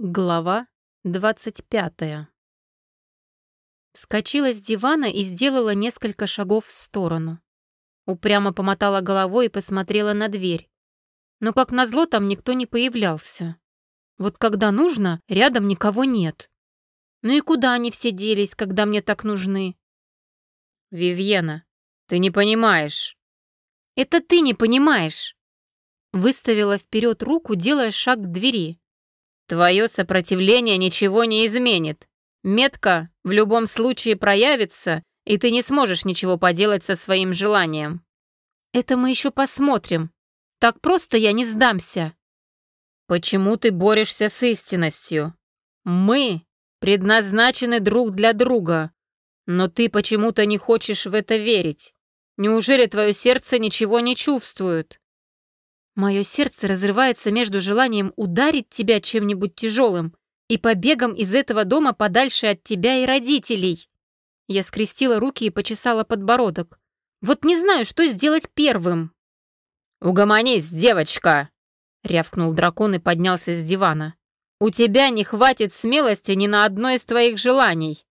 Глава двадцать пятая. Вскочила с дивана и сделала несколько шагов в сторону. Упрямо помотала головой и посмотрела на дверь. Но, как назло, там никто не появлялся. Вот когда нужно, рядом никого нет. Ну и куда они все делись, когда мне так нужны? «Вивьена, ты не понимаешь». «Это ты не понимаешь!» Выставила вперед руку, делая шаг к двери. «Твое сопротивление ничего не изменит. Метка в любом случае проявится, и ты не сможешь ничего поделать со своим желанием». «Это мы еще посмотрим. Так просто я не сдамся». «Почему ты борешься с истинностью? Мы предназначены друг для друга, но ты почему-то не хочешь в это верить. Неужели твое сердце ничего не чувствует?» Мое сердце разрывается между желанием ударить тебя чем-нибудь тяжелым и побегом из этого дома подальше от тебя и родителей. Я скрестила руки и почесала подбородок. Вот не знаю, что сделать первым. «Угомонись, девочка!» — рявкнул дракон и поднялся с дивана. «У тебя не хватит смелости ни на одно из твоих желаний».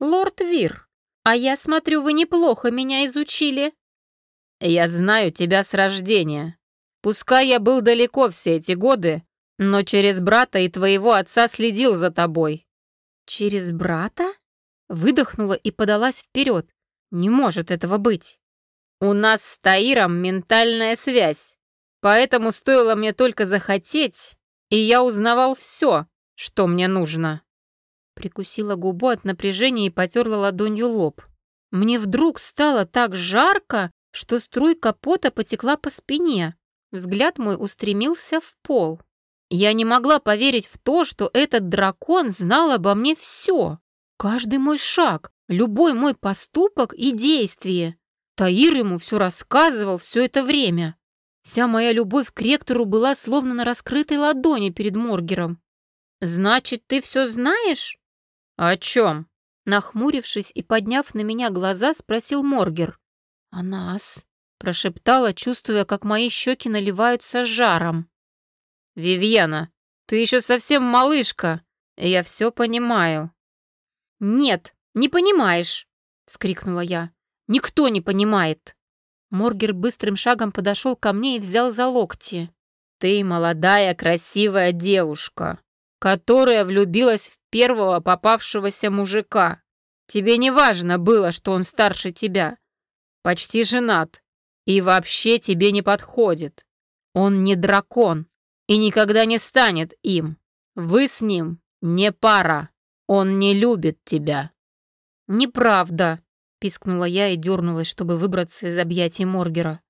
«Лорд Вир, а я смотрю, вы неплохо меня изучили». «Я знаю тебя с рождения. Пускай я был далеко все эти годы, но через брата и твоего отца следил за тобой». «Через брата?» Выдохнула и подалась вперед. «Не может этого быть». «У нас с Таиром ментальная связь, поэтому стоило мне только захотеть, и я узнавал все, что мне нужно». Прикусила губу от напряжения и потерла ладонью лоб. Мне вдруг стало так жарко, что струйка пота потекла по спине. Взгляд мой устремился в пол. Я не могла поверить в то, что этот дракон знал обо мне все. Каждый мой шаг, любой мой поступок и действие. Таир ему все рассказывал все это время. Вся моя любовь к ректору была словно на раскрытой ладони перед Моргером. «Значит, ты все знаешь?» «О чем?» Нахмурившись и подняв на меня глаза, спросил Моргер. «О нас?» Прошептала, чувствуя, как мои щеки наливаются жаром. «Вивьена, ты еще совсем малышка, я все понимаю». «Нет, не понимаешь!» — вскрикнула я. «Никто не понимает!» Моргер быстрым шагом подошел ко мне и взял за локти. «Ты молодая, красивая девушка, которая влюбилась в первого попавшегося мужика. Тебе не важно было, что он старше тебя. Почти женат. И вообще тебе не подходит. Он не дракон и никогда не станет им. Вы с ним не пара. Он не любит тебя». «Неправда», — пискнула я и дернулась, чтобы выбраться из объятий Моргера.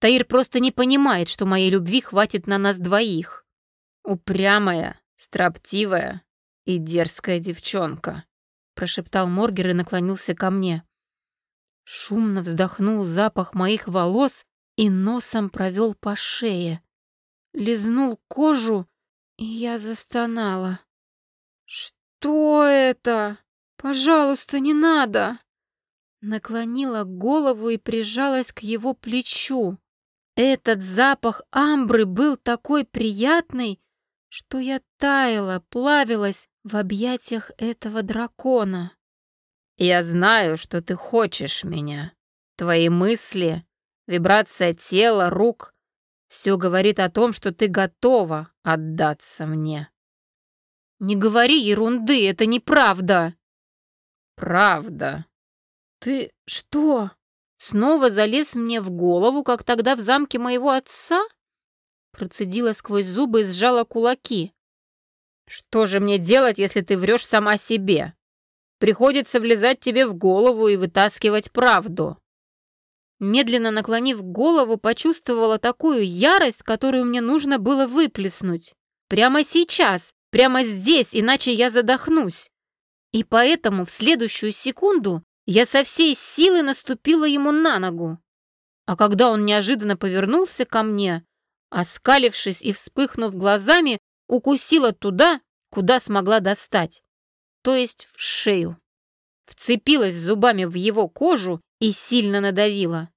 «Таир просто не понимает, что моей любви хватит на нас двоих». «Упрямая, строптивая и дерзкая девчонка», — прошептал Моргер и наклонился ко мне. Шумно вздохнул запах моих волос и носом провел по шее. Лизнул кожу, и я застонала. «Что это? Пожалуйста, не надо!» Наклонила голову и прижалась к его плечу. Этот запах амбры был такой приятный, что я таяла, плавилась в объятиях этого дракона. Я знаю, что ты хочешь меня. Твои мысли, вибрация тела, рук — все говорит о том, что ты готова отдаться мне. Не говори ерунды, это неправда. Правда. Ты что, снова залез мне в голову, как тогда в замке моего отца? Процедила сквозь зубы и сжала кулаки. Что же мне делать, если ты врешь сама себе? Приходится влезать тебе в голову и вытаскивать правду». Медленно наклонив голову, почувствовала такую ярость, которую мне нужно было выплеснуть. Прямо сейчас, прямо здесь, иначе я задохнусь. И поэтому в следующую секунду я со всей силы наступила ему на ногу. А когда он неожиданно повернулся ко мне, оскалившись и вспыхнув глазами, укусила туда, куда смогла достать то есть в шею. Вцепилась зубами в его кожу и сильно надавила.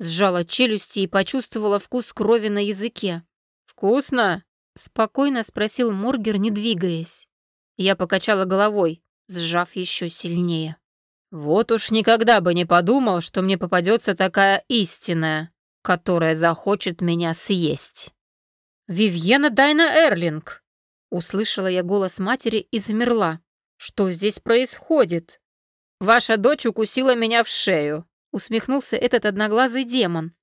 Сжала челюсти и почувствовала вкус крови на языке. «Вкусно?» Спокойно спросил Моргер, не двигаясь. Я покачала головой, сжав еще сильнее. Вот уж никогда бы не подумал, что мне попадется такая истинная, которая захочет меня съесть. «Вивьена Дайна Эрлинг!» Услышала я голос матери и замерла. «Что здесь происходит?» «Ваша дочь укусила меня в шею», усмехнулся этот одноглазый демон.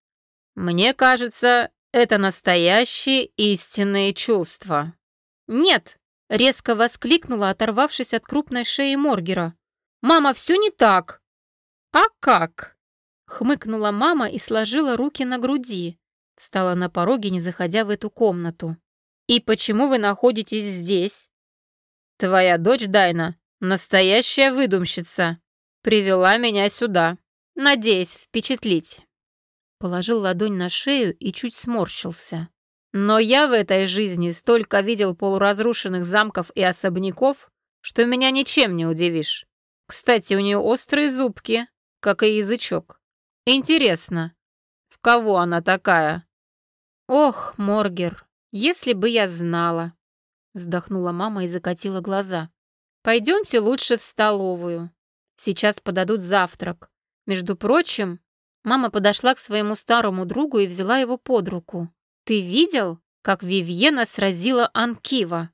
«Мне кажется, это настоящие истинные чувства». «Нет!» — резко воскликнула, оторвавшись от крупной шеи Моргера. «Мама, все не так!» «А как?» — хмыкнула мама и сложила руки на груди. Встала на пороге, не заходя в эту комнату. «И почему вы находитесь здесь?» «Твоя дочь Дайна — настоящая выдумщица. Привела меня сюда, надеясь впечатлить». Положил ладонь на шею и чуть сморщился. «Но я в этой жизни столько видел полуразрушенных замков и особняков, что меня ничем не удивишь. Кстати, у нее острые зубки, как и язычок. Интересно, в кого она такая?» «Ох, Моргер, если бы я знала!» Вздохнула мама и закатила глаза. «Пойдемте лучше в столовую. Сейчас подадут завтрак. Между прочим, мама подошла к своему старому другу и взяла его под руку. Ты видел, как Вивьена сразила Анкива?»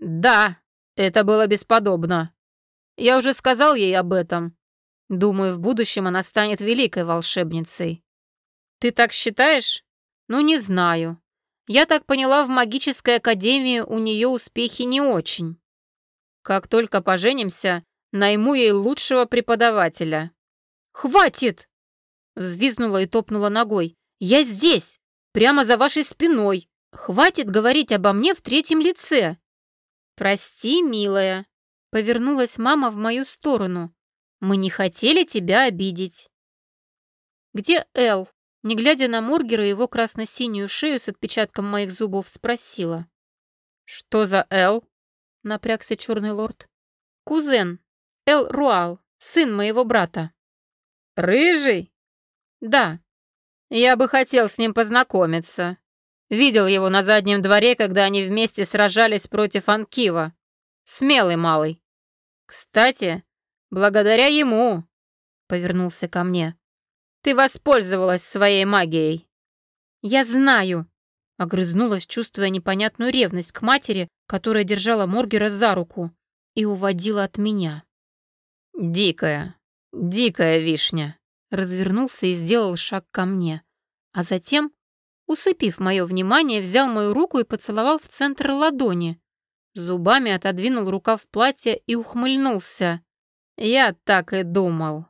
«Да, это было бесподобно. Я уже сказал ей об этом. Думаю, в будущем она станет великой волшебницей». «Ты так считаешь?» «Ну, не знаю. Я так поняла, в магической академии у нее успехи не очень. Как только поженимся, найму ей лучшего преподавателя». «Хватит!» Взвизнула и топнула ногой. «Я здесь, прямо за вашей спиной. Хватит говорить обо мне в третьем лице». «Прости, милая», — повернулась мама в мою сторону. «Мы не хотели тебя обидеть». «Где Эл?» Не глядя на Моргера и его красно-синюю шею с отпечатком моих зубов, спросила. «Что за Эл?» — напрягся черный лорд. «Кузен. Эл Руал, сын моего брата». «Рыжий?» «Да». «Я бы хотел с ним познакомиться. Видел его на заднем дворе, когда они вместе сражались против Анкива. Смелый малый. Кстати, благодаря ему...» — повернулся ко мне. Ты воспользовалась своей магией». «Я знаю», — огрызнулась, чувствуя непонятную ревность к матери, которая держала Моргера за руку и уводила от меня. «Дикая, дикая вишня», — развернулся и сделал шаг ко мне, а затем, усыпив мое внимание, взял мою руку и поцеловал в центр ладони. Зубами отодвинул рукав платья и ухмыльнулся. «Я так и думал».